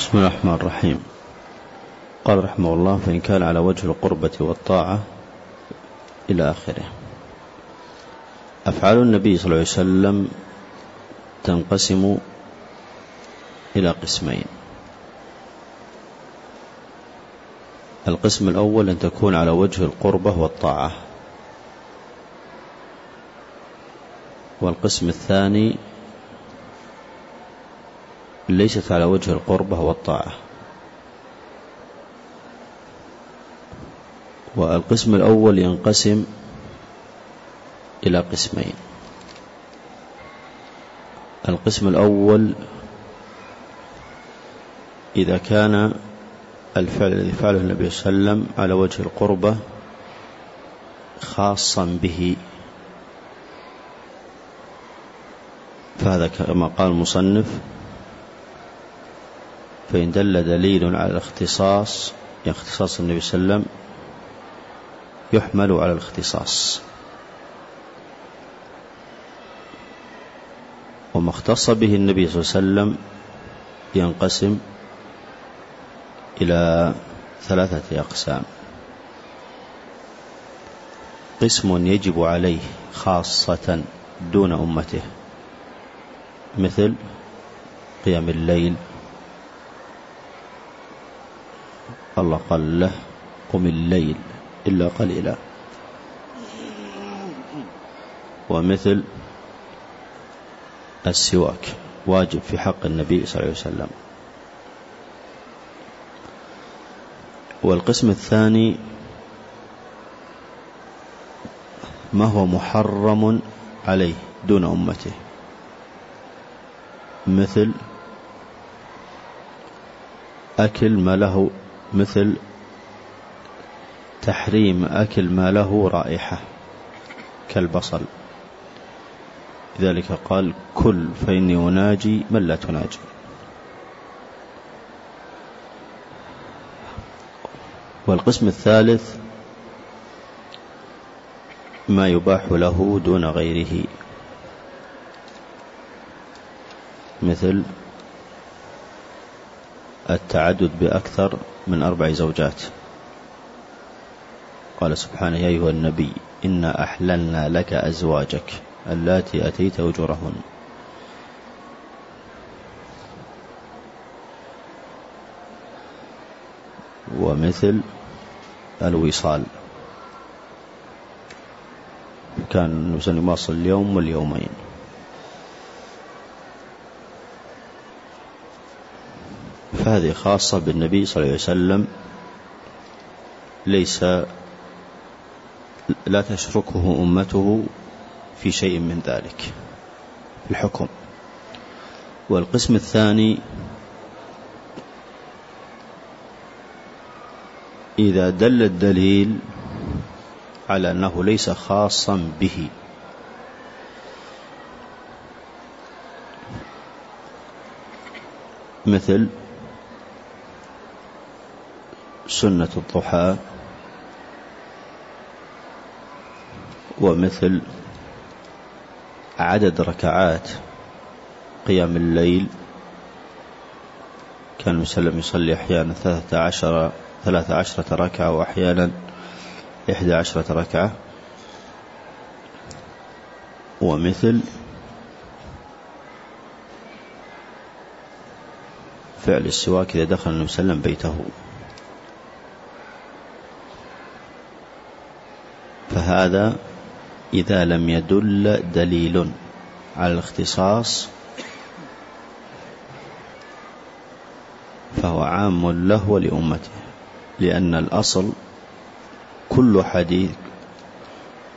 بسم الله الرحمن الرحيم. قال رحمه الله فإن كان على وجه القربة والطاعة إلى آخره. أفعال النبي صلى الله عليه وسلم تنقسم إلى قسمين. القسم الأول أن تكون على وجه القربة والطاعة. والقسم الثاني ليست على وجه القربة والطاعة. والقسم الأول ينقسم إلى قسمين. القسم الأول إذا كان الفعل الذي فعله النبي صلى الله عليه وسلم على وجه القربة خاصا به. فهذا كما قال المصنف فإن دل دليل على الاختصاص يعني اختصاص النبي صلى الله عليه وسلم يحمل على الاختصاص. وما اختص به النبي صلى الله عليه وسلم ينقسم إلى ثلاثة أقسام. قسم يجب عليه خاصة دون أمته مثل قيام الليل قال له قم الليل إلا قليلا. ومثل السواك واجب في حق النبي صلى الله عليه وسلم. والقسم الثاني ما هو محرم عليه دون أمته. مثل أكل ما له مثل تحريم أكل ما له رائحة كالبصل. لذلك قال كل فإني أناجي من لا تناجي. والقسم الثالث ما يباح له دون غيره. مثل التعدد بأكثر من أربع زوجات. قال سبحانه يا أيها النبي إنا أحللنا لك أزواجك اللاتي أتيت أجورهن. ومثل الوصال. كان يواصل اليوم واليومين. فهذه خاصة بالنبي صلى الله عليه وسلم ليس لا تشركه أمته في شيء من ذلك الحكم. والقسم الثاني إذا دل الدليل على أنه ليس خاصا به. مثل سنة الضحى ومثل عدد ركعات قيام الليل. كان وسلم يصلي أحيانا ثلاثة عشر ثلاثة عشرة ركعة وأحيانا إحدى عشرة ركعة. ومثل فعل السواك إذا دخل وسلم بيته. فهذا إذا لم يدل دليل على الاختصاص فهو عام له ولأمته لأن الأصل كل حديث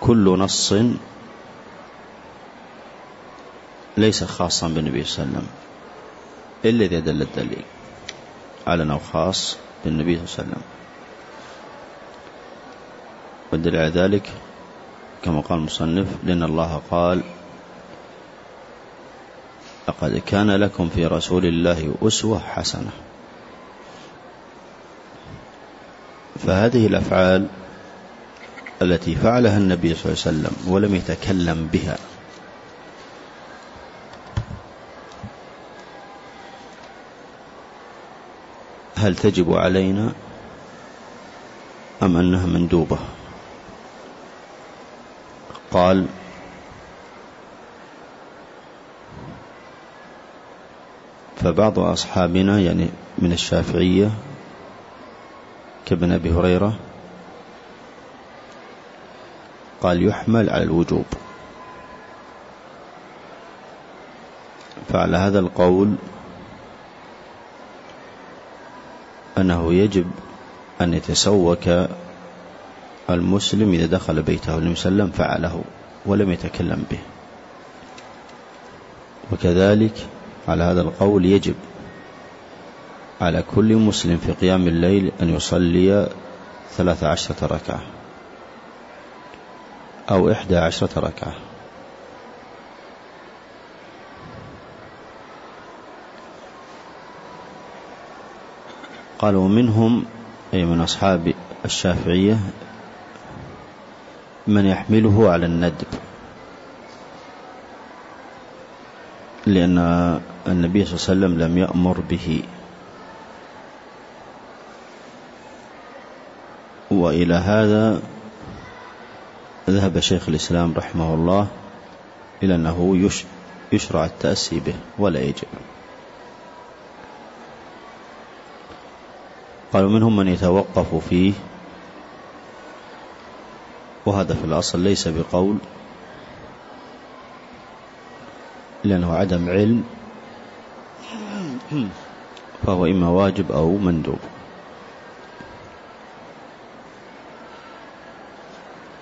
كل نص ليس خاصا بالنبي صلى الله عليه وسلم إلا إذا دل الدليل على أنه خاص بالنبي صلى الله عليه وسلم. والدليل على ذلك كما قال المصنف لأن الله قال لقد كان لكم في رسول الله أسوة حسنة. فهذه الأفعال التي فعلها النبي صلى الله عليه وسلم ولم يتكلم بها. هل تجب علينا أم أنها مندوبة؟ قال فبعض أصحابنا يعني من الشافعية كابن أبي هريرة قال يحمل على الوجوب. فعلى هذا القول أنه يجب أن يتسوك المسلم إذا دخل بيته النبي صلى الله عليه وسلم فعله ولم يتكلم به. وكذلك على هذا القول يجب على كل مسلم في قيام الليل أن يصلي ثلاث عشرة ركعة أو إحدى عشرة ركعة. قال ومنهم أي من أصحاب الشافعية من يحمله على الندب. لأن النبي صلى الله عليه وسلم لم يأمر به. وإلى هذا ذهب شيخ الإسلام رحمه الله إلى أنه يشرع التأسي به ولا يجب. قالوا منهم من يتوقف فيه وهذا في الأصل ليس بقول لأنه عدم علم فهو إما واجب أو مندوب.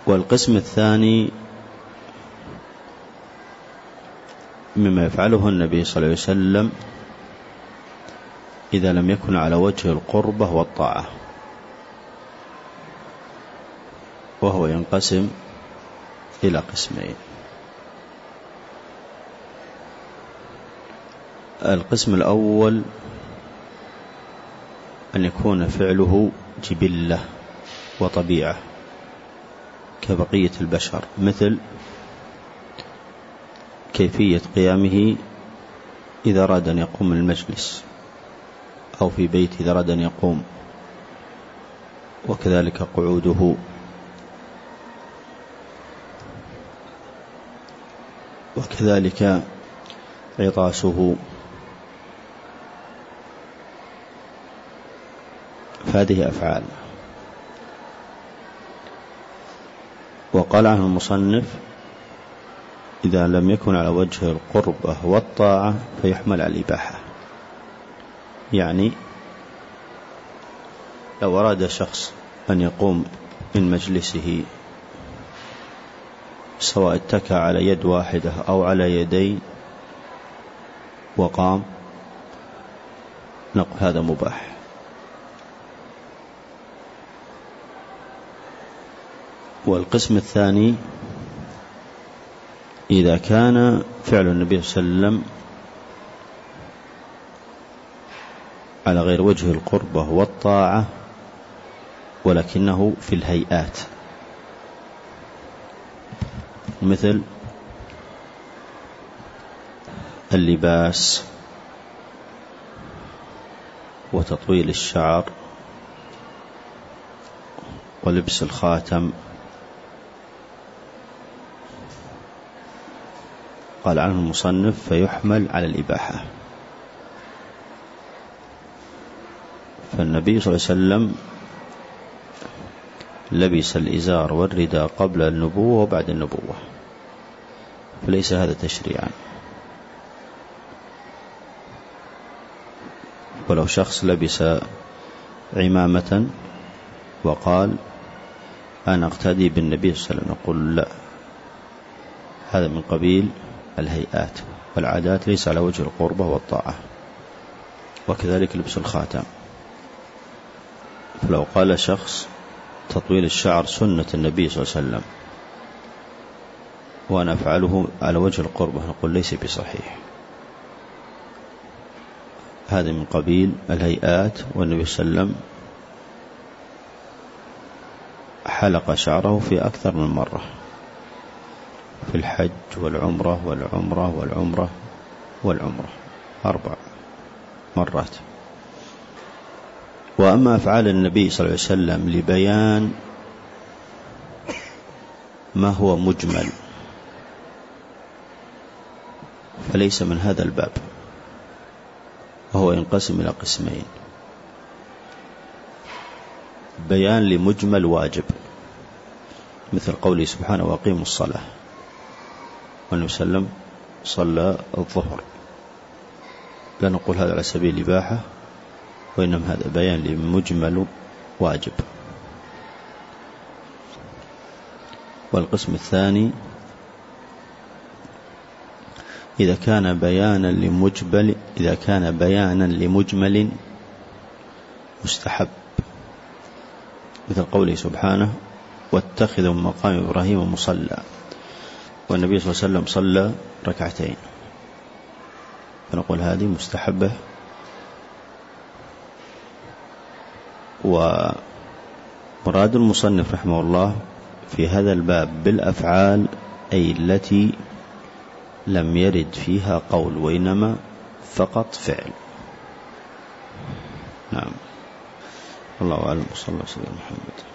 والقسم الثاني مما يفعله النبي صلى الله عليه وسلم إذا لم يكن على وجه القربة والطاعة. وهو ينقسم إلى قسمين. القسم الأول أن يكون فعله جبلة وطبيعة كبقية البشر مثل كيفية قيامه إذا أراد أن يقوم المجلس أو في بيت إذا أراد أن يقوم وكذلك قعوده وكذلك عطاسه فهذه أفعال. وقال عنه المصنف إذا لم يكن على وجه القربة والطاعة فيحمل على الإباحة. يعني لو أراد شخص أن يقوم من مجلسه سواء اتكى على يد واحدة أو على يدين وقام نقول هذا مباح. والقسم الثاني إذا كان فعل النبي صلى الله عليه وسلم على غير وجه القربة والطاعة ولكنه في الهيئات. مثل اللباس وتطويل الشعر ولبس الخاتم. قال عنه المصنف فيحمل على الإباحة. فالنبي صلى الله عليه وسلم لبس الإزار والرداء قبل النبوة وبعد النبوة. فليس هذا تشريعا. ولو شخص لبس عمامة وقال أنا أقتدي بالنبي صلى الله عليه وسلم نقول لا. هذا من قبيل الهيئات والعادات ليس على وجه القربة والطاعة. وكذلك لبس الخاتم. فلو قال شخص تطويل الشعر سنة النبي صلى الله عليه وسلم. وأنا أفعله على وجه القربة نقول ليس بصحيح. هذا من قبيل الهيئات والنبي صلى الله عليه وسلم حلق شعره في أكثر من مرة. في الحج والعمرة والعمرة والعمرة والعمرة أربع مرات. وأما أفعال النبي صلى الله عليه وسلم لبيان ما هو مجمل فليس من هذا الباب وهو ينقسم إلى قسمين. بيان لمجمل واجب مثل قوله سبحانه وأقيموا الصلاة والنبي صلى الله عليه وسلم صلى الظهر. لا نقول هذا على سبيل الإباحة وإنما هذا بيان لمجمل واجب. والقسم الثاني إذا كان بيانا لمجمل إذا كان بيانا لمجمل مستحب. مثل قوله سبحانه واتخذوا من مقام إبراهيم مصلى. والنبي صلى الله عليه وسلم صلى ركعتين. فنقول هذه مستحبة ومراد المصنف رحمه الله في هذا الباب بالأفعال أي التي لم يرد فيها قول وإنما فقط فعل. نعم. الله أعلم وصلى الله وسلم محمد.